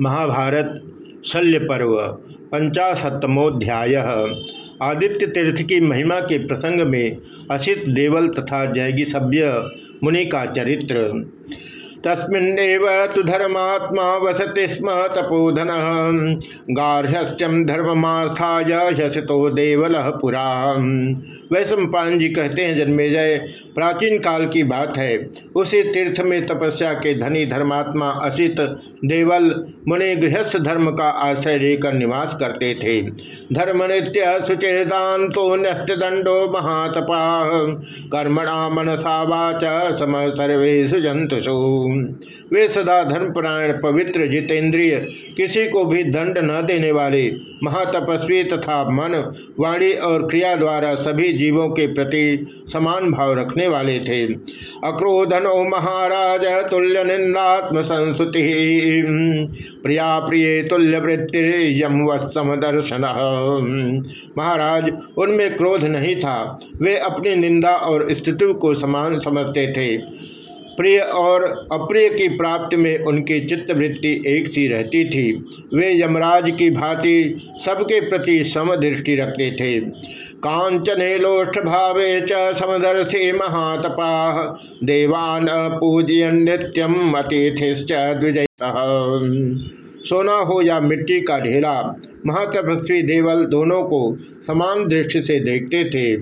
महाभारत शल्य पर्व पंचाशतमोध्याय आदित्य तीर्थ की महिमा के प्रसंग में असित देवल तथा जैगी सभ्य मुनि का चरित्र। तस्मिन्नेव तु धर्मात्मा वसति स्म तपोधन। गार्हस्थ्यम धर्ममास्थाय शसितो देवल पुरा। वैश्वपान जी कहते हैं, जन्मेजय, प्राचीन काल की बात है। उसी तीर्थ में तपस्या के धनी धर्मात्मा असित देवल मुनि गृहस्थ धर्म का आश्रय लेकर निवास करते थे। धर्म नित्य सुचेदान तो नृत्य दंडो महातपा। कर्मणा मनसा वाच सम सर्वेशु जंतुषु वे सदा धर्मपरायण, पवित्र जितेंद्रिय, किसी को भी दंड न देने वाले महातपस्वी तथा मन, वाणी और क्रिया द्वारा सभी जीवों के प्रति समान भाव रखने वाले थे। अक्रोधनो महाराज, तुल्य निंदात्म संस्तुति। प्रिया प्रिय तुल्य वृत्ति, यम दर्शन। महाराज, उनमें क्रोध नहीं था। वे अपनी निंदा और स्थिति को समान समझते थे। प्रिय और अप्रिय की प्राप्ति में उनकी चित्तवृत्ति एक सी रहती थी। वे यमराज की भांति सबके प्रति समदृष्टि रखते थे। कांचने लोष्ठ भावे च समदर्थे महातपा, देवान पूजयन नित्यम अतिथिश्च द्विजय सोना हो या मिट्टी का ढेला, महातपस्वी देवल दोनों को समान दृष्टि से देखते थे।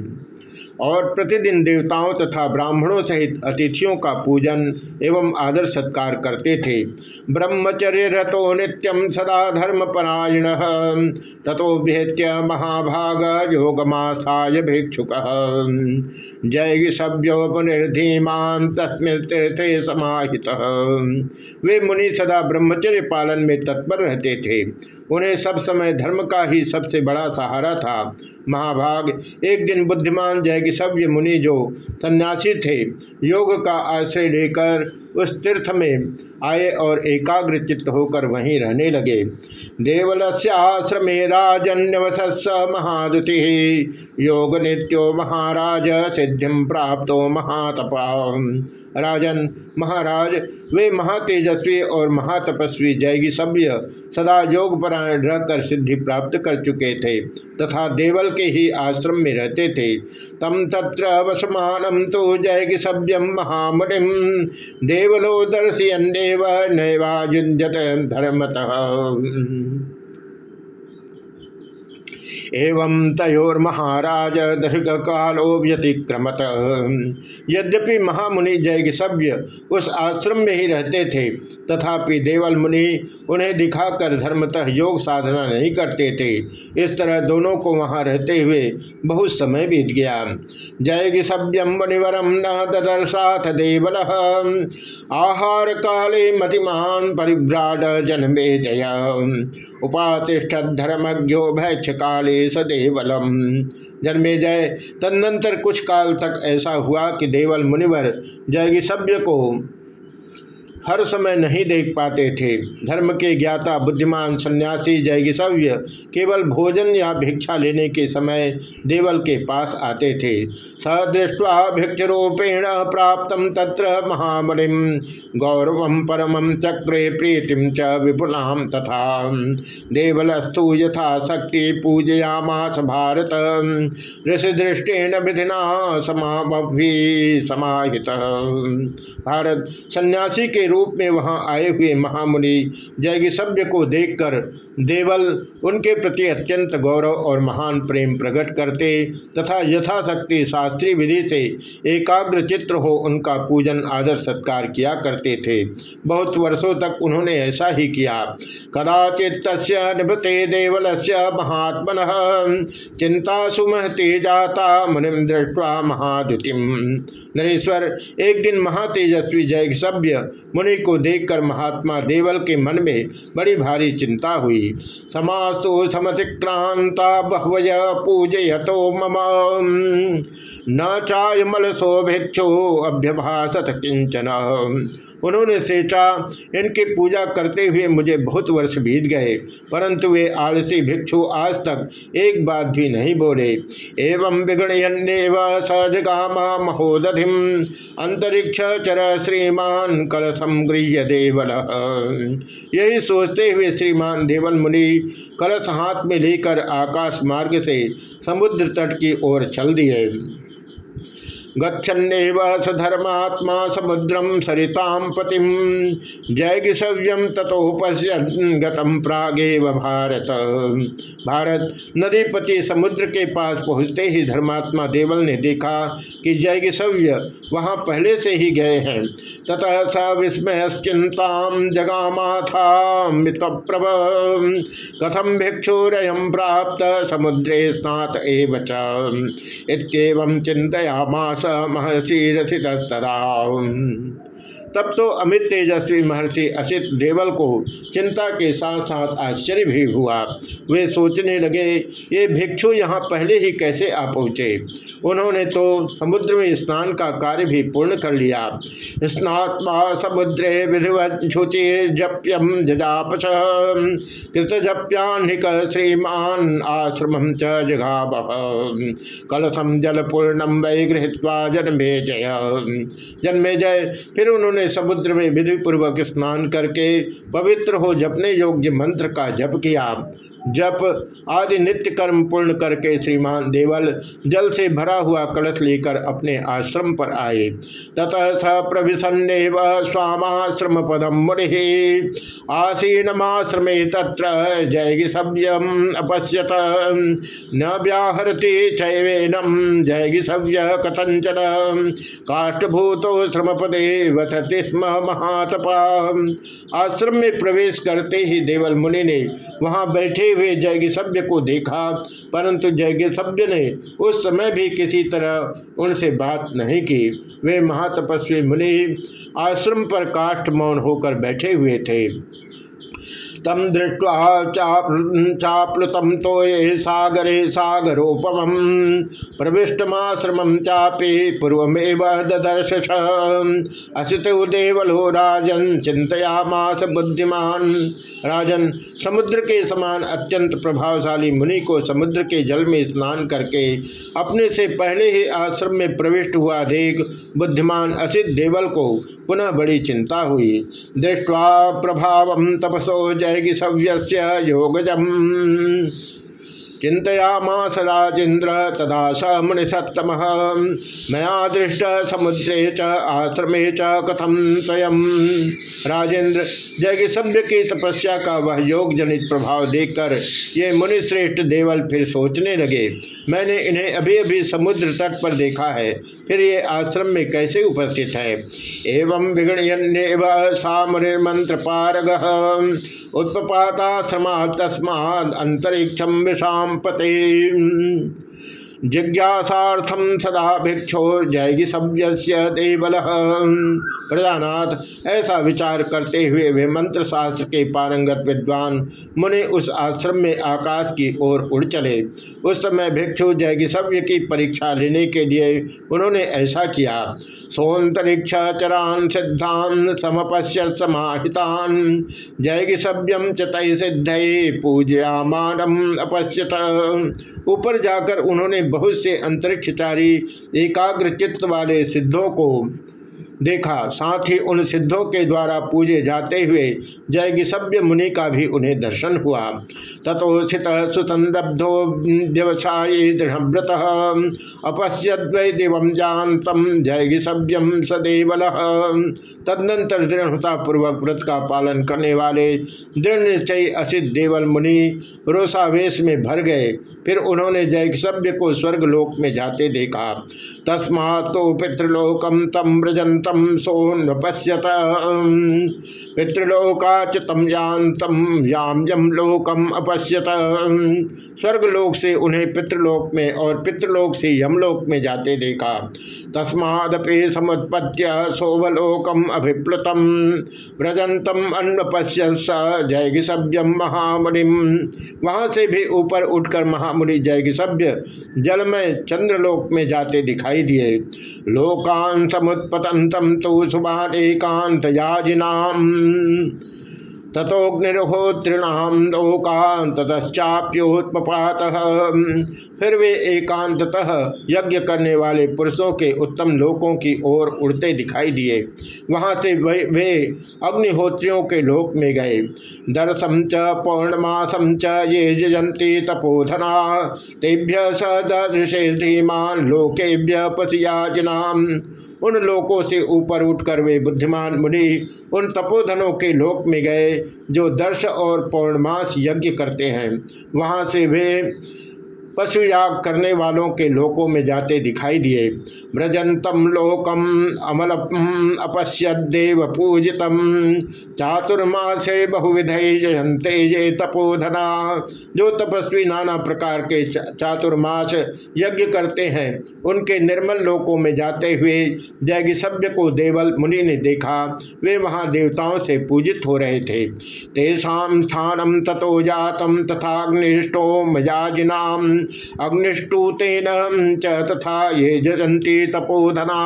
और प्रतिदिन देवताओं तथा ब्राह्मणों सहित अतिथियों का पूजन एवं आदर सत्कार करते थे। ब्रह्मचर्य रतो नित्यम सदा धर्म परायण तथोभ्येत्य महाभाग योगमासाय भिक्षुक। जय सभ्यो पुनिर्धीमान तस्मिन तीर्थे समाहित। वे मुनि सदा ब्रह्मचर्य पालन में तत्पर रहते थे। उन्हें सब समय धर्म का ही सबसे बड़ा सहारा था। महाभाग। एक दिन बुद्धिमान जय सभ्य मुनि जो सन्यासी थे, योग का आश्रय लेकर उस तीर्थ में आए और एकाग्र चित्त होकर वहीं रहने लगे। देवल आश्रमे राजन्यवस महादुति। योग नित्यो महाराज सिद्धि प्राप्त महातपा। राजन, महाराज, वे महातेजस्वी और महातपस्वी जैगी सभ्य सदा योग परायण रहकर सिद्धि प्राप्त कर चुके थे तथा देवल के ही आश्रम में रहते थे। तम तत्र वसमान तो जैगी सभ्यम महामणिम देवलो दर्शयन्नेव नैवाजुंजत धर्मतः। एवं तयोर्महाराज दीर्घ कालो व्यतिक्रमत। यद्यपि महामुनि जय सभ्य उस आश्रम में ही रहते थे, तथापि देवल मुनि उन्हें दिखाकर धर्मतः योग साधना नहीं करते थे। इस तरह दोनों को वहाँ रहते हुए बहुत समय बीत गया। जय सभ्यम मुनिवरम न ददर्शाथ देवल। आहार काले मतिमान परिभ्राड जन्मे जय उपातिष्ठ धर्मज्ञो भैक्ष काले सदेवलम। जन्मे जय, तदनंतर कुछ काल तक ऐसा हुआ कि देवल मुनिवर जयगी सभ्य को हर समय नहीं देख पाते थे। धर्म के ज्ञाता, बुद्धिमान, सन्यासी जयगिसव्य केवल भोजन या भिक्षा लेने के समय देवल के पास आते थे। सदृष्टवा भिक्षरूपेण प्राप्त तत्र महामणि। गौरव परम चक्रे प्रीतिम च विपुलाम तथा। देवलस्तु यथा शक्ति पूजयामास भारत। ऋषिदृष्टेन विधिना समाभि समाहित। भारत सन्यासी के रूप में वहाँ आए हुए महामुनि जैगिसभ्य को देखकर देवल उनके प्रति अत्यंत गौरव और महान प्रेम प्रकट करते तथा यथाशक्ति शास्त्रीय विधि से एकाग्र चित्र हो उनका पूजन, आदर, सत्कार किया करते थे। बहुत वर्षों तक उन्होंने ऐसा ही किया। कदाचित निभते देवल से महात्मन चिंता सुमहते जाता मुनिम दृष्टवा महादुतिम नरेश्वर, एक दिन महातेजस्वी जय सभ्य मुनि को देखकर महात्मा देवल के मन में बड़ी भारी चिंता हुई। समास्तु समतिक्रांता बहवय पूजयतो मम। न चाय मल सो भिक्षु अभ्यभाषत किंचन। उन्होंने सोचा, इनकी पूजा करते हुए मुझे बहुत वर्ष बीत गए, परंतु वे आलसी भिक्षु आज तक एक बात भी नहीं बोले। एवं विगणयन्नेव सजगामा महोदधि अंतरिक्ष चर श्रीमान कलशम गृह्य देवल। यही सोचते हुए श्रीमान देवल मुनि कलश हाथ में लेकर आकाश मार्ग से समुद्र तट की ओर चल दिए। गच्छन्नेव स धर्मात्मा समुद्रम सरिताम पतिम जयगिसव्यम तथोपश्यन गतम प्रागेव भारत। भारत नदीपति समुद्र के पास पहुँचते ही धर्मात्मा देवल ने देखा कि जयगिसव्य वहाँ पहले से ही गए हैं। ततः स विस्मय चिंता जगामा था मितप्रभ कथम भिक्षुरयम प्राप्त समुद्रे स्नात एवं चिंतयामास महर्षि रसितस्तरा तब तो अमित तेजस्वी महर्षि असित देवल को चिंता के साथ साथ आश्चर्य भी हुआ। वे सोचने लगे, ये भिक्षु यहाँ पहले ही कैसे आ पहुँचे? उन्होंने तो समुद्र में स्नान का कार्य भी पूर्ण कर लिया। स्नात्मा समुद्रे विधिवुचिर्जप्यम जजापस कृतजप्यान्क श्रीमान आश्रम च जगाब कलशम वै गृहत्वा जन्मे जय। जन्मे जय। फिर उन्होंने समुद्र में विधि पूर्वक स्नान करके पवित्र हो जपने योग्य मंत्र का जप किया। जप आदि नित्य कर्म पूर्ण करके श्रीमान देवल जल से भरा हुआ कलश लेकर अपने आश्रम पर आए। ततः स प्रभिसन्नेव स्वामाश्रम पदम मुनि। आसीनमाश्रमे तत्र जयगि सव्यम अपश्यत। न व्याहरति चैवेनम जयगि सव्य कथंचन काष्ठभूतो श्रमपदे वसति स्म महातपा। आश्रम में प्रवेश करते ही देवल मुनि ने वहाँ बैठे हुए जयगी सभ्य को देखा, परंतु जयगी सभ्य ने उस समय भी किसी तरह उनसे बात नहीं की। वे महातपस्वी मुनि आश्रम पर काष्ठ मौन होकर बैठे हुए थे। तम दृष्ट्वा चाप्लुतम तो ये सागरे सागरोपम, प्रविष्टमाश्रम चापे पूर्वमेव ददर्श असित देवलो राजन चिंतयामास बुद्धिमान। राजन समुद्र के समान अत्यंत प्रभावशाली मुनि को समुद्र के जल में स्नान करके अपने से पहले ही आश्रम में प्रविष्ट हुआ देख बुद्धिमान असित देवल को पुनः बड़ी चिंता हुई। दृष्टवा प्रभाव तपसो जयगी सव्य योगजम। चिंतयामास राजेन्द्र तदा स मुनिसत्तम मया दृष्ट समुद्रे च, आश्रमे च कथम स्वयं। राजेंद्र जय सभ्य की तपस्या का वह योग जनित प्रभाव देखकर ये मुनिश्रेष्ठ देवल फिर सोचने लगे, मैंने इन्हें अभी अभी समुद्र तट पर देखा है, फिर ये आश्रम में कैसे उपस्थित है? एवं विगणयन्य सा मुनिर्मंत्र पारग उत्पाताश्रमा तस्मा अंतरिक्षम विषाम पते जिज्ञासार्थम सदा भिक्षो जयगी सभ्य देवल। प्रजानाथ, ऐसा विचार करते हुए वे मंत्र शास्त्र के पारंगत विद्वान मुनि उस आश्रम में आकाश की ओर उड़ चले। उस समय भिक्षु जयगी सभ्य की परीक्षा लेने के लिए उन्होंने ऐसा किया। सोन्तरिक्ष चरान सिद्धान समपश्य समाहितान। जयगी सभ्यम चतय सिद्ध पूजयामानम अपश्यत। ऊपर जाकर उन्होंने बहुत से अंतरिक्षचारी एकाग्र चित्त वाले सिद्धों को देखा। साथ ही उन सिद्धों के द्वारा पूजे जाते हुए जय सभ्य मुनि का भी उन्हें दर्शन हुआ। तथोषित सुतंदब्धो व्यवसाय दृढ़व्रत अपश्यद्वै दिवम जानतम सभ्यम सदैवल। तदनंतर दृढ़ता पूर्वक व्रत का पालन करने वाले दृढ़ निश्चय असित देवल मुनि रोसावेश में भर गए। फिर उन्होंने जय सभ्य को स्वर्गलोक में जाते देखा। तस्मा तो पितृलोकम तम व्रजंतम तम सो नश्यत पितृलोका तम याम याम यम लोकम अप पश्यत स्वर्गलोक से उन्हें पितृलोक में और पितृलोक से यमलोक में जाते देखा। तस्मादपि समुत्पत्य सोवलोकम अभिप्लुतम। व्रजंतम अन्न पश्य स जय सभ्यम महामुनिम। वहाँ से भी ऊपर उठकर महामुनि जय सभ्य जल में चंद्रलोक में जाते दिखाई दिए। लोकान समुत्पतंतम तो सुबह एकांत याजिनाम तथोग्निर्होत्रिणाम लोकांत ततश्चाप्योत्पात फिर वे एकांततः यज्ञ करने वाले पुरुषों के उत्तम लोकों की ओर उड़ते दिखाई दिए। वहाँ से वे, अग्निहोत्रियों के लोक में गए। दरसम च पौर्णमासम च ये जयंती तपोधना। तेभ्य सदृशे धीमान लोकेभ्य पतियाजनाम उन लोकों से ऊपर उठकर वे बुद्धिमान मुनि उन तपोधनों के लोक में गए, जो दर्श और पौर्णमास यज्ञ करते हैं। वहाँ से वे पशु याग करने वालों के लोकों में जाते दिखाई दिए। व्रजंतम लोकम अमल अपश्य अपश्यदेव पूजितम। चातुर्मासे बहुविधय जयंते ये तपोधना। जो तपस्वी नाना प्रकार के चातुर्मास यज्ञ करते हैं, उनके निर्मल लोकों में जाते हुए जैग सभ्य को देवल मुनि ने देखा। वे वहाँ देवताओं से पूजित हो रहे थे। तेषा स्थानम तथो जातम तथा अग्निष्टो मजाजिनाम। अग्निष्टूतेन च तथा ये जजंती तपोधना।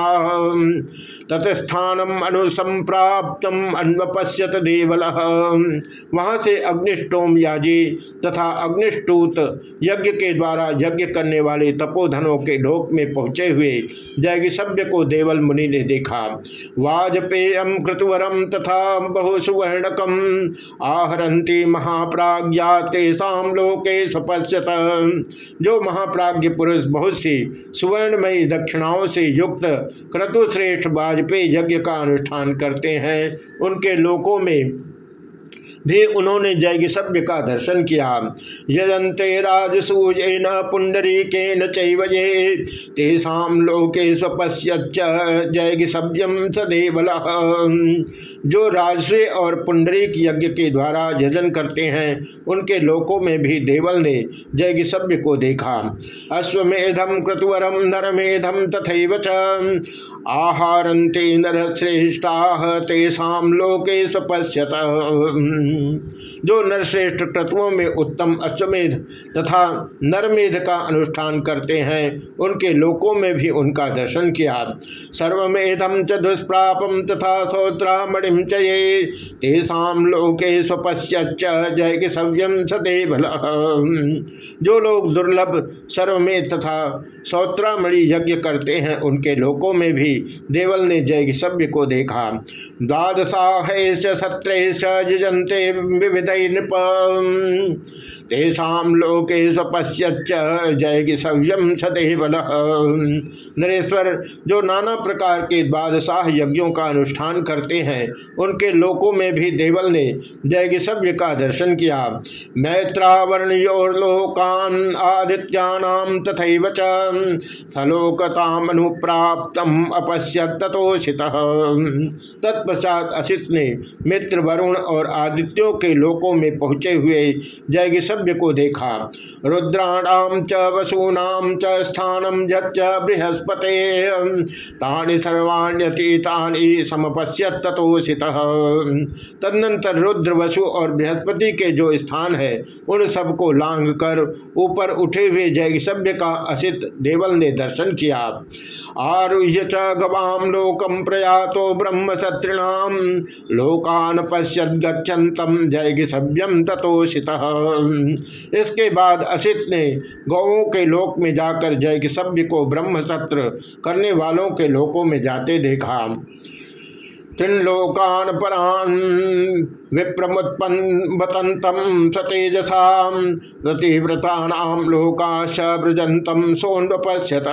ततस्थानम अनुसंप्राप्तम अन्वपश्यत देवल। वहाँ से अग्निष्टोम याजी तथा अग्निष्टूत यज्ञ के द्वारा यज्ञ करने वाले तपोधनों के ढोक में पहुँचे हुए जैगी सभ्य को देवल मुनि ने देखा। वाजपेयम कृतवरम तथा बहु सुवर्णकम आहरती महाप्राज्ञा तेषा लोके स्वपश्यत। जो महाप्राज्य पुरुष बहुत सी सुवर्णमयी दक्षिणाओं से युक्त क्रतुश्रेष्ठ वाजपेयी यज्ञ का अनुष्ठान करते हैं, उनके लोकों में भी उन्होंने जैग सभ्य का दर्शन किया। यजंते राजसूय न पुंडरी के नये तेषा लोके स्वपश्यच जैग सभ्यम सदेवल। जो राजश्री और पुंडरीक यज्ञ के द्वारा यजन करते हैं, उनके लोकों में भी देवल ने जैग सभ्य को देखा। अश्वेधम क्रतुवरम नरमेधम तथा आहारते नरश्रेष्ठा तेषा लोके स्वपश्यत जो नरश्रेष्ठ तत्वों में उत्तम अश्वमेध तथा नरमेध का अनुष्ठान करते हैं, उनके लोकों में भी उनका दर्शन किया। सर्वेदम च दुष्प्रापम तथा सौत्रामणिम चये तेषा लोके स्वपश्यच जय के सव्यम सदैव जो लोग दुर्लभ सर्वमेध तथा सौत्रामणि यज्ञ करते हैं, उनके लोकों में भी देवल ने जय सभ्य को देखा। द्वादशाह सत्रेश युजंते विविध नृप तेषा लोके स्वपश्यच जय सव्यम सदैव नरेश्वर, जो नाना प्रकार के द्वादशाह यज्ञों का अनुष्ठान करते हैं, उनके लोकों में भी देवल ने जय सभ्य का दर्शन किया। मैत्रावर्णयोर्लोकान आदित्यानाम तथा सलोकताम अनुप्राप्तम अपश्यत तथोषित तत्पश्चात असित ने मित्र वरुण और आदित्यों के लोकों में पहुँचे हुए जय सभ्य को देखा। रुद्राणाम च वसूनाम च स्थानम बृहस्पते तानि सर्वाण्यतीतानि समपश्यत तथोषित तदनंतर रुद्र, वसु और बृहस्पति के जो स्थान है, उन सबको लांग कर ऊपर उठे हुए जय सभ्य का असित देवल ने दर्शन किया। आरुह्य च गवाम लोकम प्रयातो ब्रह्म शत्रुणाम लोकान पश्यत जय सभ्यम तथोषित इसके बाद असित ने गौों के लोक में जाकर जय के ब्रह्म सत्र करने वालों के लोकों में जाते देखा। त्रिलोकान परान विप्रमुत्पन्नतम सतेजसा रतिव्रता लोकाश ब्रजंतम सोन्वपश्यत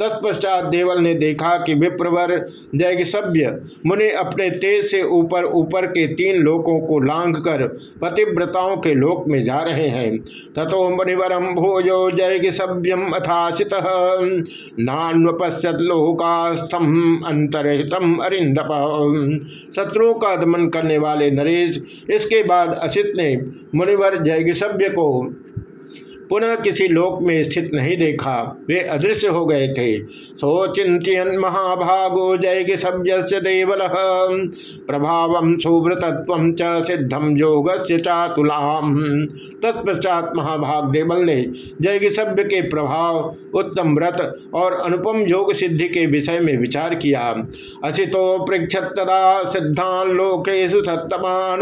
तत्पश्चात देवल ने देखा कि विप्रवर जय सभ्य मुनि अपने तेज से ऊपर ऊपर के तीन लोकों को लांग कर पतिव्रताओं के लोक में जा रहे हैं। तथो मुनिवरम भोजो जय सभ्यम अथाशित। नान्वपश्यत लोकास्थम अंतरहितम अरिंदप शत्रुओं का दमन करने वाले नरेश इसके बाद असित ने मुनिवर जय सभ्य को पुनः किसी लोक में स्थित नहीं देखा। वे अदृश्य हो गए थे। सोचिंतन महाभागो जय सभ्य देवल। प्रभाव सुव्रतत्व च सिद्धम योग से चातुलाम। तत्पश्चात महाभाग देवल ने जय सभ्य के प्रभाव, उत्तम व्रत और अनुपम योग सिद्धि के विषय में विचार किया। असितो पृक्षतदा सिद्धान लोकेशु सत्तमान।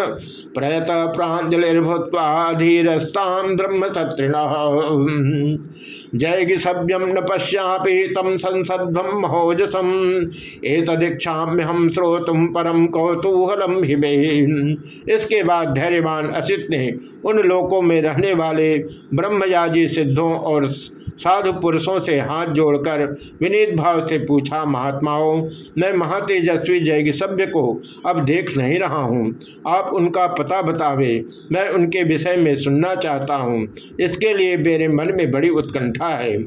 प्रयत प्राजलिर्भूत्वा धीरस्तान ब्रह्म सत्रिण। जय सभ्यम न पश्यापि तम संसद्भम महोजसम एक तदीक्षा हम श्रोतुम परम कौतूहलम हिमे इसके बाद धैर्यवान असित ने उन लोकों में रहने वाले ब्रह्मयाजी सिद्धों और साधु पुरुषों से हाथ जोड़कर विनीत भाव से पूछा, महात्माओं, मैं महातेजस्वी जय सभ्य को अब देख नहीं रहा हूँ। आप उनका पता बतावे। मैं उनके विषय में सुनना चाहता हूँ। इसके लिए मेरे मन में बड़ी उत्कंठा है।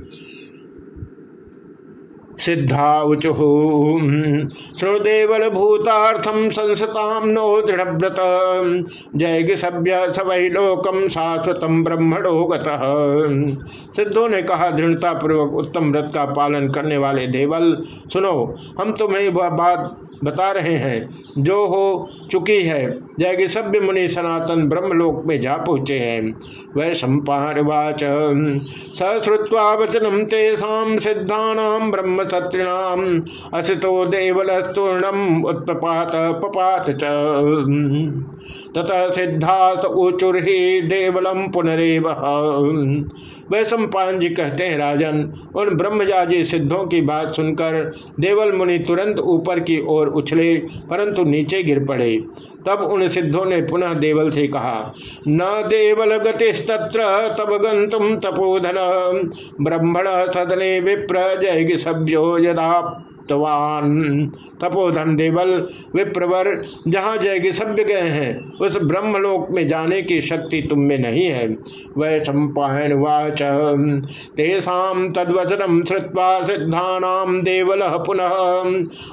सिद्धाउचु श्रुदेवल भूतार्थम संसताम नो दृढ़व्रत। जय सभ्य सवै लोकम शाश्वतम ब्रह्मणो सिद्धों ने कहा दृढ़ता पूर्वक उत्तम व्रत का पालन करने वाले देवल, सुनो, हम तुम्हें वह बात बता रहे हैं, जो हो चुकी है, जैगे सभ्य मुनि सनातन ब्रह्मलोक में जा पहुँचे हैं। वह सम्पावाच सश्रुवा वचनम तेषा सिद्धा ब्रह्म सत्रिणाम असितो देवलस्तूर्णम उत्पात पपात च। सिद्धार्थ ऊचुर्ही देवलम पुनरेव वैश्व जी कहते हैं, राजन, उन ब्रह्मजाजी सिद्धों की बात सुनकर देवल मुनि तुरंत ऊपर की ओर उछले, परंतु नीचे गिर पड़े। तब उन सिद्धों ने पुनः देवल से कहा, न देवल गतिस्तत्र तब गंतुम तपोधन ब्रह्मण सदने विप्र जय सभ्यो यदा तवान तपोधन देवल विप्रवर, जहाँ जय सभ्य गए हैं, उस ब्रह्मलोक में जाने की शक्ति तुम में नहीं है। वह सम्पायन वाच। तेषा तद्वचनम श्रुवा सिद्धा देवल पुनः,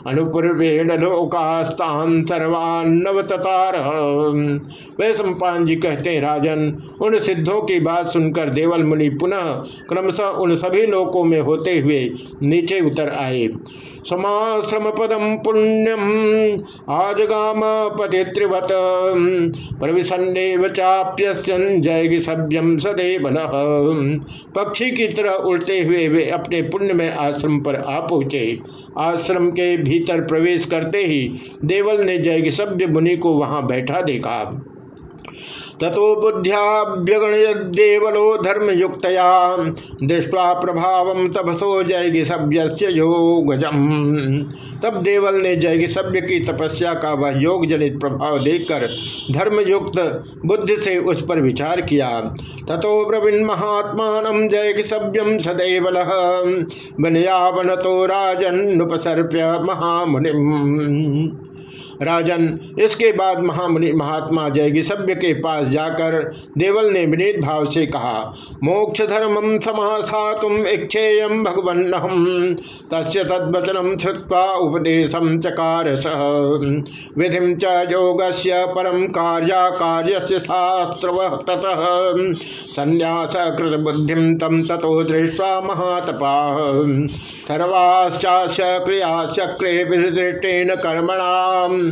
अनुपूर्वेण लोकास्तान सर्वान्नवतार वह सम्पान जी कहते हैं, राजन, उन सिद्धों की बात सुनकर देवल मुनि पुनः क्रमशः उन सभी लोकों में होते हुए नीचे उतर आए। समाश्रम पदम पुण्यम आजगाम पदे त्रिवत प्रविशन्नेव चाप्यसन जय सभ्यम सदैव पक्षी की तरह उड़ते हुए वे अपने पुण्य में आश्रम पर आ पहुँचे। आश्रम के भीतर प्रवेश करते ही देवल ने जय सभ्य मुनि को वहाँ बैठा देखा। ततो बुद्ध्याभ्यगणदेवलो धर्मयुक्तया। दृष्टवा प्रभाव तपसो जय सभ्य योगजम। तब देवल ने जय सभ्य की तपस्या का वह योग जनित प्रभाव देखकर धर्मयुक्त बुद्धि से उस पर विचार किया। ततो ब्रवीण महात्मा जय सभ्यम सदैवल। बनयावन तो राजन नुपसर्प्य महामुनि राजन। इसके बाद महामुनि महात्मा जयगी सभ्य के पास जाकर देवल ने विनीत भाव से कहा मोक्ष धर्मम समासा तुम इच्छेयम भगवन तस्य तद्वचनम श्रुवा उपदेशम चकार विधि च योग से परम कार्या कार्य शास्त्र ततः। संन्यास कृत बुद्धि तम तथो दृष्टवा महातपा। सर्वाश्चा क्रिया चक्रे विदृष्टेन कर्मणाम।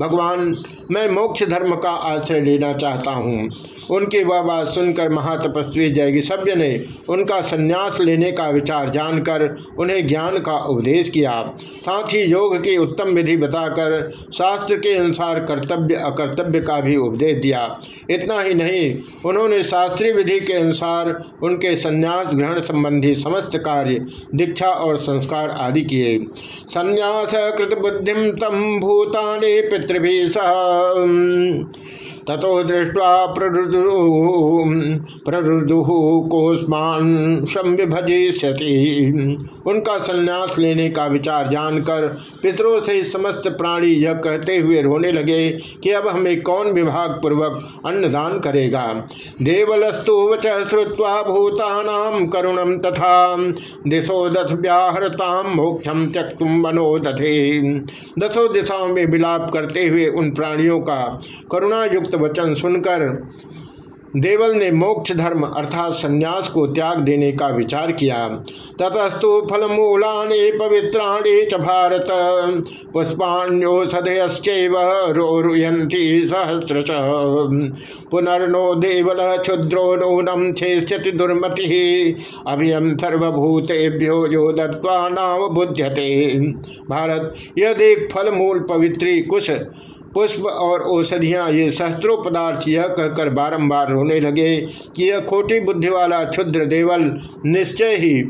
भगवान मैं मोक्ष धर्म का आश्रय लेना चाहता हूँ। उनकी वह बात सुनकर महातपस्वी जयगी सभ्य ने उनका संन्यास लेने का विचार जानकर उन्हें ज्ञान का उपदेश किया। साथ ही योग की उत्तम विधि बताकर शास्त्र के अनुसार कर्तव्य, अकर्तव्य का भी उपदेश दिया। इतना ही नहीं, उन्होंने शास्त्रीय विधि के अनुसार उनके संन्यास, ग्रहण संबंधी समस्त कार्य, दीक्षा और संस्कार आदि किए। संन्यास कृत बुद्धिम तम भूताने पितृभि सह। ततो दृष्टवा प्ररुदु कोस्मान संविभजिष्यति। उनका संन्यास लेने का विचार जानकर पितरों से समस्त प्राणी यह कहते हुए रोने लगे कि अब हमें कौन विभाग पूर्वक अन्नदान करेगा। देवलस्तु वच श्रुवा भूतानाम करुणम तथा दिशो दस व्याहरताम मोक्षम त्यक्तुम बनो दधे दसों दिशाओं में विलाप करते हुए उन प्राणियों का करुणा युक्त वचन सुनकर देवल ने मोक्ष धर्म अर्थात संन्यास को त्याग देने का विचार किया। ततस्तु फलमूलानि पवित्राणि च भारत। पुष्पाण्योषधयश्चैव रोरुयन्ति सहस्रश। पुनर्नो देवल क्षुद्रो नूनम छेष्यति दुर्मति। अभियम सर्वभूतेभ्यो यो दत्वा नाव बुध्यते भारत यह देख फल मूल पवित्री कुश पुष्प और औषधियाँ, ये सहस्त्रों पदार्थ यह कहकर बारंबार रोने लगे कि यह खोटी बुद्धि वाला क्षुद्र देवल निश्चय ही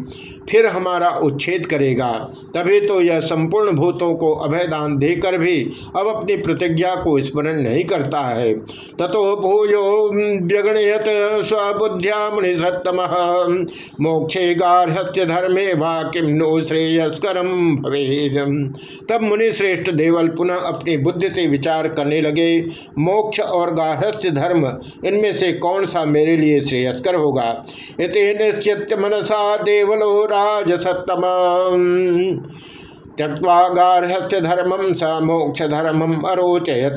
फिर हमारा उच्छेद करेगा। तभी तो यह संपूर्ण भूतों को अभयदान देकर भी अब अपनी प्रतिज्ञा को स्मरण नहीं करता है। ततो भूयो व्यगणयत स्वबुद्ध्या मुनिसत्तम मोक्षे गार्हत्य धर्मे वा किम नो श्रेयस्करम भवे तब मुनिश्रेष्ठ देवल पुनः अपनी बुद्धि से विचार करने लगे, मोक्ष और गार्हस्थ्य धर्म, इनमें से कौन सा मेरे लिए श्रेयस्कर होगा? इति निश्चित मनसा देवलो राजसत्तम। त्यक्वा गार्हस्थ्य धर्मम स मोक्ष धर्मम अरोचयत।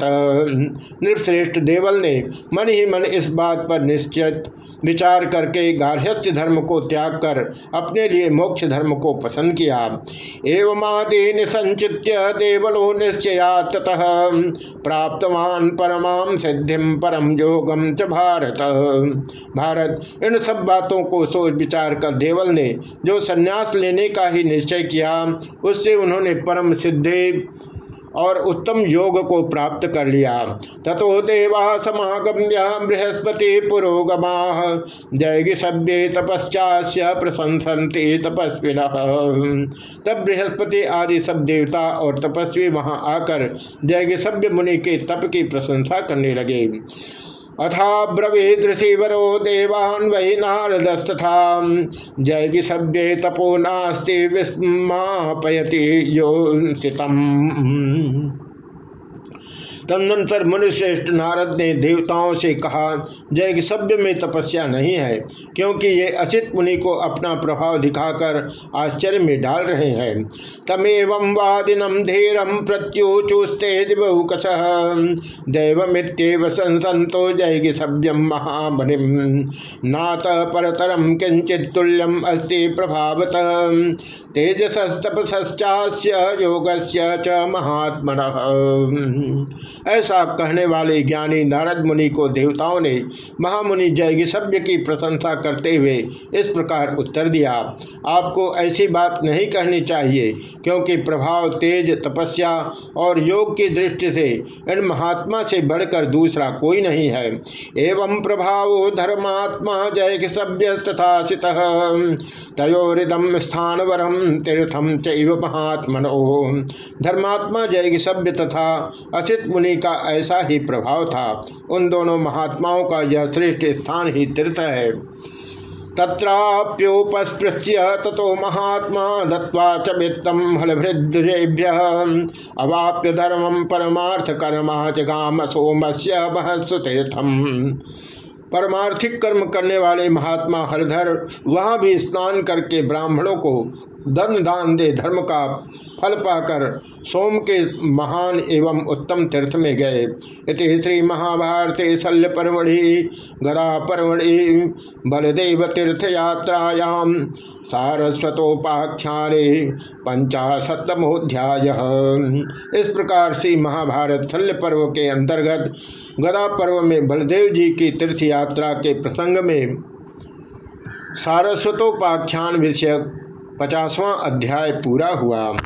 नृपश्रेष्ठ देवल ने मन ही मन इस बात पर निश्चित विचार करके गार्हस्थ्य धर्म को त्याग कर अपने लिए मोक्ष धर्म को पसंद किया। एवं आदि निसंचित्य देवलो निश्चया ततः प्राप्तवान परमाम सिद्धिम परम योगम च भारत। भारत, इन सब बातों को सोच विचार कर देवल ने जो संन्यास लेने का ही निश्चय किया, उससे उन्होंने परम सिद्धि और उत्तम योग को प्राप्त कर लिया। तथो देवा समागम्य बृहस्पति पुरोगमा। जयगी सभ्य तपस्या प्रशंसन्ते तपस्विन। तब बृहस्पति आदि सब देवता और तपस्वी वहाँ आकर जयगी सभ्य मुनि के तप की प्रशंसा करने लगे। अथा ब्रवीदृषिवरो देवान् वै जय सभ्य तपो नास्ति विस्मापयति योषितम् तदनंतर मुनिश्रेष्ठ नारद ने देवताओं से कहा, जय सभ्य में तपस्या नहीं है, क्योंकि ये अचित मुनि को अपना प्रभाव दिखाकर आश्चर्य में डाल रहे हैं। तमेव वादिनम धीरम प्रत्युचुस्ते दिवकश दैवमित्यव संसंतो जय सभ्यम महामणि। नात परतरम किंचित तुल्यम अस्ति प्रभावत। तेजसस्तपस्या योग से च महात्मन। ऐसा कहने वाले ज्ञानी नारद मुनि को देवताओं ने महामुनि जयगी सभ्य की प्रशंसा करते हुए इस प्रकार उत्तर दिया। आपको ऐसी बात नहीं कहनी चाहिए, क्योंकि प्रभाव, तेज, तपस्या और योग की दृष्टि से इन महात्मा से बढ़कर दूसरा कोई नहीं है। एवं प्रभाव धर्मात्मा जय सभ्य तथा तयोरिदम स्थान वरम तीर्थम चैव धर्मात्मा जय सभ्य तथा अचित मुनि मुनि का ऐसा ही प्रभाव था। उन दोनों महात्माओं का यह श्रेष्ठ स्थान ही तीर्थ है। तत्राप्योपस्पृश्य ततो महात्मा दत्वा च वित्तम हलभृद्रेभ्य अवाप्य धर्मम परमार्थ कर्मा जगाम सोमस्य बहस्तीर्थम परमार्थिक कर्म करने वाले महात्मा हलधर वहाँ भी स्नान करके ब्राह्मणों को धर्म दान दे धर्म का फल पाकर सोम के महान एवं उत्तम तीर्थ में गए। इति श्री महाभारत शल्य परमढ़ि गरा परमढ़ि, बलदेव तीर्थ यात्रायाम सारस्वतोपाख्याने पंचाशतमोध्याय इस प्रकार से महाभारत शल्य पर्व के अंतर्गत गदा पर्व में बलदेव जी की तीर्थ यात्रा के प्रसंग में सारस्वतोपाख्यान विषयक पचासवां अध्याय पूरा हुआ।